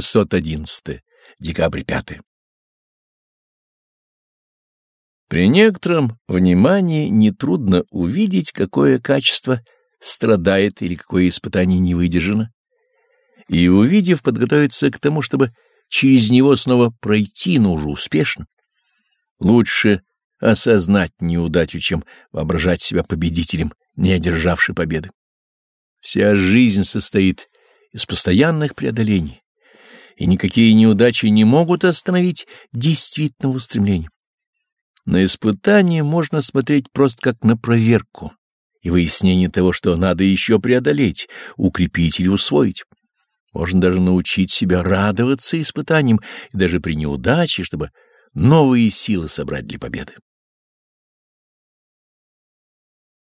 611. Декабрь 5. При некотором внимании нетрудно увидеть, какое качество страдает или какое испытание не выдержано, и, увидев, подготовиться к тому, чтобы через него снова пройти, но уже успешно. Лучше осознать неудачу, чем воображать себя победителем, не одержавшей победы. Вся жизнь состоит из постоянных преодолений, и никакие неудачи не могут остановить действительного устремления. На испытание можно смотреть просто как на проверку и выяснение того, что надо еще преодолеть, укрепить или усвоить. Можно даже научить себя радоваться испытаниям и даже при неудаче, чтобы новые силы собрать для победы.